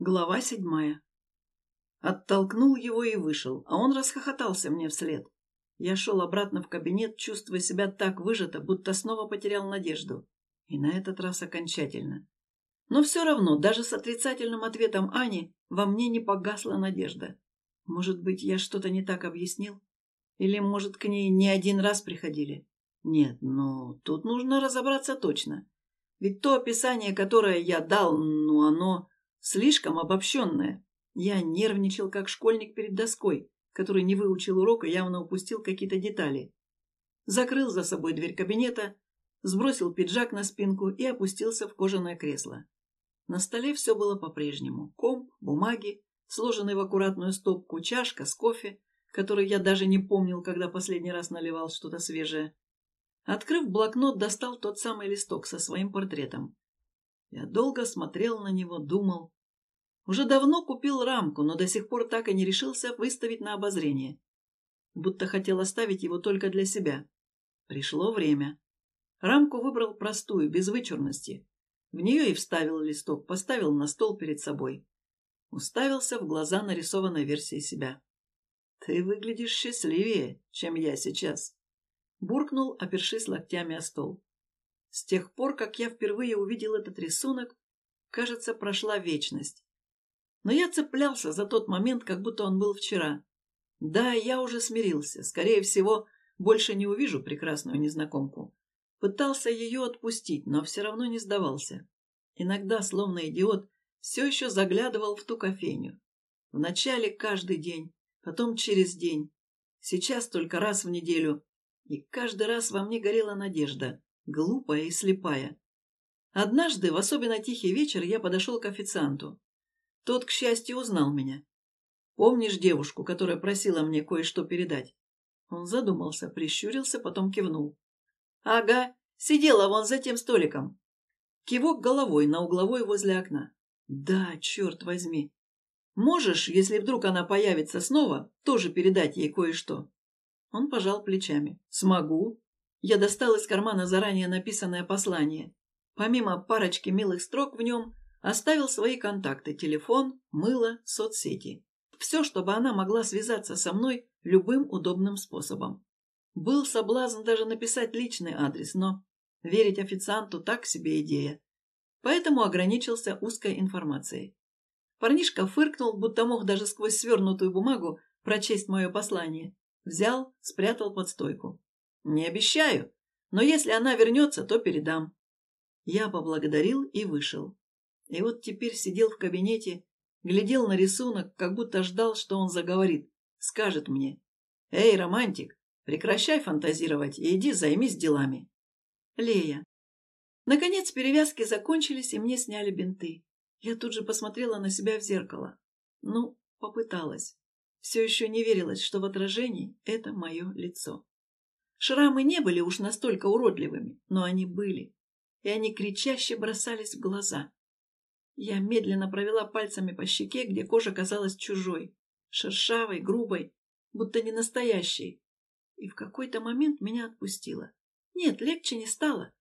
Глава седьмая. Оттолкнул его и вышел, а он расхохотался мне вслед. Я шел обратно в кабинет, чувствуя себя так выжато, будто снова потерял надежду. И на этот раз окончательно. Но все равно, даже с отрицательным ответом Ани, во мне не погасла надежда. Может быть, я что-то не так объяснил? Или, может, к ней не один раз приходили? Нет, но тут нужно разобраться точно. Ведь то описание, которое я дал, ну, оно слишком обобщенное. Я нервничал, как школьник перед доской, который не выучил урок и явно упустил какие-то детали. Закрыл за собой дверь кабинета, сбросил пиджак на спинку и опустился в кожаное кресло. На столе все было по-прежнему. Комп, бумаги, сложенный в аккуратную стопку, чашка с кофе, который я даже не помнил, когда последний раз наливал что-то свежее. Открыв блокнот, достал тот самый листок со своим портретом. Я долго смотрел на него, думал. Уже давно купил рамку, но до сих пор так и не решился выставить на обозрение. Будто хотел оставить его только для себя. Пришло время. Рамку выбрал простую, без вычурности. В нее и вставил листок, поставил на стол перед собой. Уставился в глаза нарисованной версии себя. «Ты выглядишь счастливее, чем я сейчас», — буркнул, опершись локтями о стол. С тех пор, как я впервые увидел этот рисунок, кажется, прошла вечность. Но я цеплялся за тот момент, как будто он был вчера. Да, я уже смирился. Скорее всего, больше не увижу прекрасную незнакомку. Пытался ее отпустить, но все равно не сдавался. Иногда, словно идиот, все еще заглядывал в ту кофейню. Вначале каждый день, потом через день. Сейчас только раз в неделю. И каждый раз во мне горела надежда глупая и слепая. Однажды, в особенно тихий вечер, я подошел к официанту. Тот, к счастью, узнал меня. «Помнишь девушку, которая просила мне кое-что передать?» Он задумался, прищурился, потом кивнул. «Ага, сидела вон за тем столиком». Кивок головой на угловой возле окна. «Да, черт возьми. Можешь, если вдруг она появится снова, тоже передать ей кое-что?» Он пожал плечами. «Смогу. Я достал из кармана заранее написанное послание. Помимо парочки милых строк в нем, оставил свои контакты – телефон, мыло, соцсети. Все, чтобы она могла связаться со мной любым удобным способом. Был соблазн даже написать личный адрес, но верить официанту так себе идея. Поэтому ограничился узкой информацией. Парнишка фыркнул, будто мог даже сквозь свернутую бумагу прочесть мое послание. Взял, спрятал под стойку. Не обещаю, но если она вернется, то передам. Я поблагодарил и вышел. И вот теперь сидел в кабинете, глядел на рисунок, как будто ждал, что он заговорит, скажет мне. «Эй, романтик, прекращай фантазировать и иди займись делами». Лея. Наконец перевязки закончились, и мне сняли бинты. Я тут же посмотрела на себя в зеркало. Ну, попыталась. Все еще не верилось, что в отражении это мое лицо. Шрамы не были уж настолько уродливыми, но они были, и они кричаще бросались в глаза. Я медленно провела пальцами по щеке, где кожа казалась чужой, шершавой, грубой, будто не настоящей. И в какой-то момент меня отпустило. Нет, легче не стало.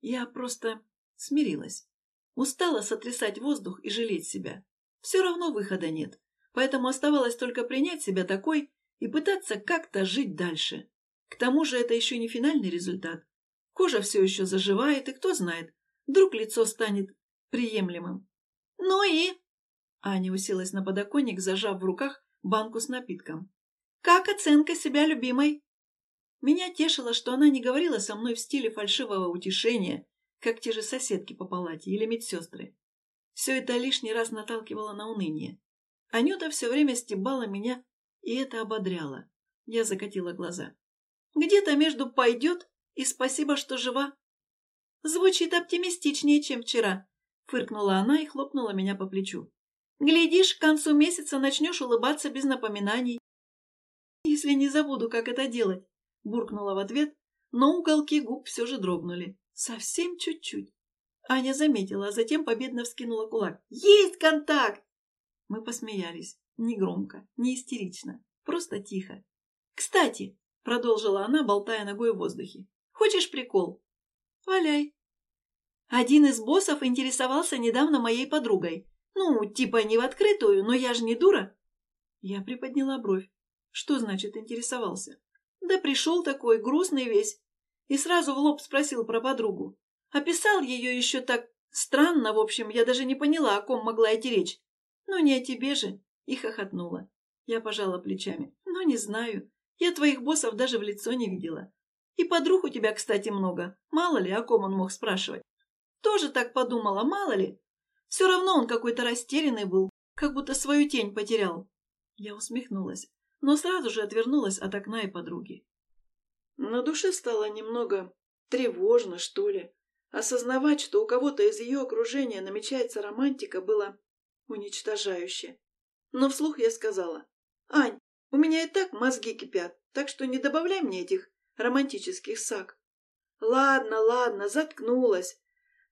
Я просто смирилась. Устала сотрясать воздух и жалеть себя. Все равно выхода нет, поэтому оставалось только принять себя такой и пытаться как-то жить дальше. К тому же это еще не финальный результат. Кожа все еще заживает, и кто знает, вдруг лицо станет приемлемым. Ну и... Аня уселась на подоконник, зажав в руках банку с напитком. «Как оценка себя любимой?» Меня тешило, что она не говорила со мной в стиле фальшивого утешения, как те же соседки по палате или медсестры. Все это лишний раз наталкивало на уныние. Анюта все время стебала меня, и это ободряло. Я закатила глаза. Где-то между «пойдет» и «спасибо, что жива». Звучит оптимистичнее, чем вчера, фыркнула она и хлопнула меня по плечу. Глядишь, к концу месяца начнешь улыбаться без напоминаний. Если не забуду, как это делать, буркнула в ответ, но уголки губ все же дрогнули. Совсем чуть-чуть. Аня заметила, а затем победно вскинула кулак. «Есть контакт!» Мы посмеялись. Не громко, не истерично, просто тихо. «Кстати, Продолжила она, болтая ногой в воздухе. Хочешь прикол? Валяй. Один из боссов интересовался недавно моей подругой. Ну, типа не в открытую, но я же не дура. Я приподняла бровь. Что значит интересовался? Да пришел такой, грустный весь, и сразу в лоб спросил про подругу. Описал ее еще так странно, в общем, я даже не поняла, о ком могла идти речь. Ну, не о тебе же, и хохотнула. Я пожала плечами. Ну, не знаю. Я твоих боссов даже в лицо не видела. И подруг у тебя, кстати, много. Мало ли, о ком он мог спрашивать. Тоже так подумала, мало ли. Все равно он какой-то растерянный был, как будто свою тень потерял. Я усмехнулась, но сразу же отвернулась от окна и подруги. На душе стало немного тревожно, что ли. Осознавать, что у кого-то из ее окружения намечается романтика, было уничтожающе. Но вслух я сказала, «Ань, у меня и так мозги кипят, так что не добавляй мне этих романтических саг». «Ладно, ладно, заткнулась».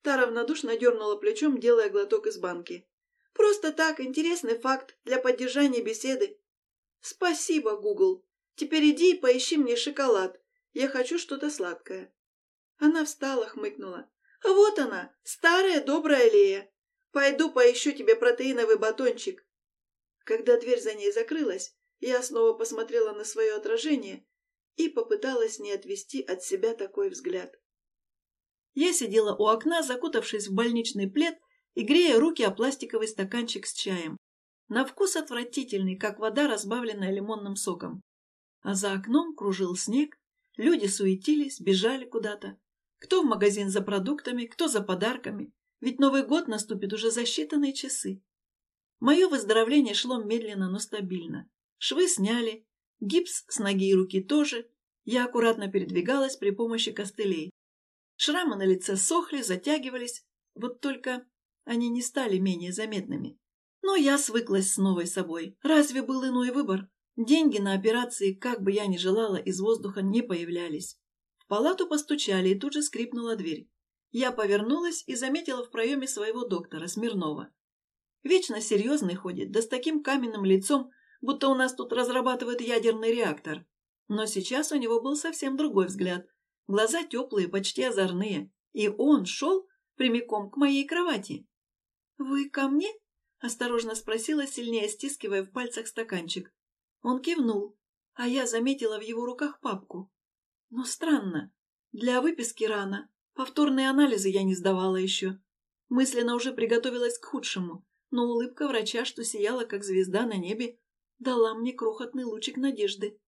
Та равнодушно дернула плечом, делая глоток из банки. «Просто так, интересный факт для поддержания беседы». «Спасибо, Гугл. Теперь иди и поищи мне шоколад. Я хочу что-то сладкое». Она встала, хмыкнула. «Вот она, старая добрая Лея. Пойду поищу тебе протеиновый батончик». Когда дверь за ней закрылась, я снова посмотрела на свое отражение и попыталась не отвести от себя такой взгляд. Я сидела у окна, закутавшись в больничный плед и грея руки о пластиковый стаканчик с чаем. На вкус отвратительный, как вода, разбавленная лимонным соком. А за окном кружил снег, люди суетились, бежали куда-то. Кто в магазин за продуктами, кто за подарками, ведь Новый год наступит уже за считанные часы. Мое выздоровление шло медленно, но стабильно. Швы сняли, гипс с ноги и руки тоже. Я аккуратно передвигалась при помощи костылей. Шрамы на лице сохли, затягивались, вот только они не стали менее заметными. Но я свыклась с новой собой. Разве был иной выбор? Деньги на операции, как бы я ни желала, из воздуха не появлялись. В палату постучали, и тут же скрипнула дверь. Я повернулась и заметила в проеме своего доктора, Смирнова. Вечно серьезный ходит, да с таким каменным лицом, будто у нас тут разрабатывают ядерный реактор. Но сейчас у него был совсем другой взгляд. Глаза теплые, почти озорные. И он шел прямиком к моей кровати. «Вы ко мне?» – осторожно спросила, сильнее стискивая в пальцах стаканчик. Он кивнул, а я заметила в его руках папку. Но странно. Для выписки рано, Повторные анализы я не сдавала еще. Мысленно уже приготовилась к худшему, но улыбка врача, что сияла, как звезда на небе, дала мне крохотный лучик надежды.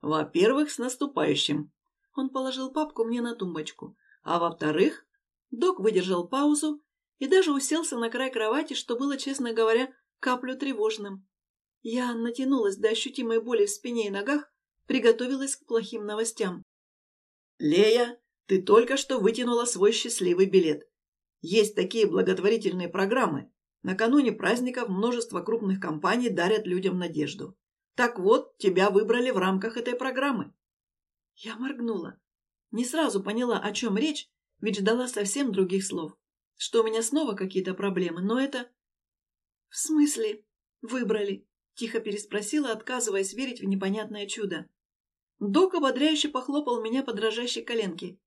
«Во-первых, с наступающим!» Он положил папку мне на тумбочку. «А во-вторых...» Док выдержал паузу и даже уселся на край кровати, что было, честно говоря, каплю тревожным. Я натянулась до ощутимой боли в спине и ногах, приготовилась к плохим новостям. «Лея, ты только что вытянула свой счастливый билет. Есть такие благотворительные программы. Накануне праздников множество крупных компаний дарят людям надежду. Так вот, тебя выбрали в рамках этой программы. Я моргнула. Не сразу поняла, о чем речь, ведь ждала совсем других слов. Что у меня снова какие-то проблемы, но это... В смысле? Выбрали? Тихо переспросила, отказываясь верить в непонятное чудо. Док ободряюще похлопал меня по дрожащей коленке.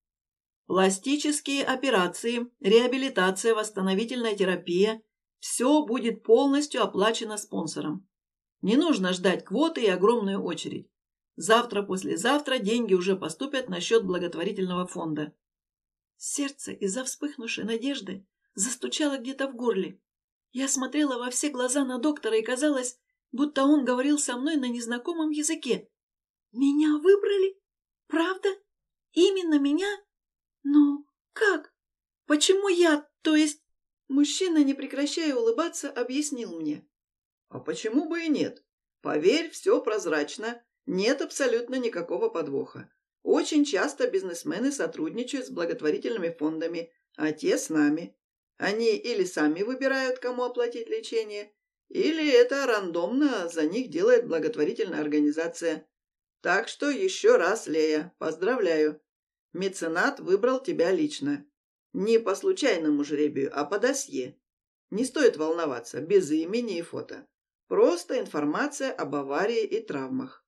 Пластические операции, реабилитация, восстановительная терапия – все будет полностью оплачено спонсором. Не нужно ждать квоты и огромную очередь. Завтра-послезавтра деньги уже поступят на счет благотворительного фонда. Сердце из-за вспыхнувшей надежды застучало где-то в горле. Я смотрела во все глаза на доктора и казалось, будто он говорил со мной на незнакомом языке. «Меня выбрали? Правда? Именно меня?» «Ну, как? Почему я, то есть...» Мужчина, не прекращая улыбаться, объяснил мне. «А почему бы и нет? Поверь, все прозрачно, нет абсолютно никакого подвоха. Очень часто бизнесмены сотрудничают с благотворительными фондами, а те с нами. Они или сами выбирают, кому оплатить лечение, или это рандомно за них делает благотворительная организация. Так что еще раз, Лея, поздравляю. Меценат выбрал тебя лично. Не по случайному жребию, а по досье. Не стоит волноваться, без имени и фото. Просто информация об аварии и травмах.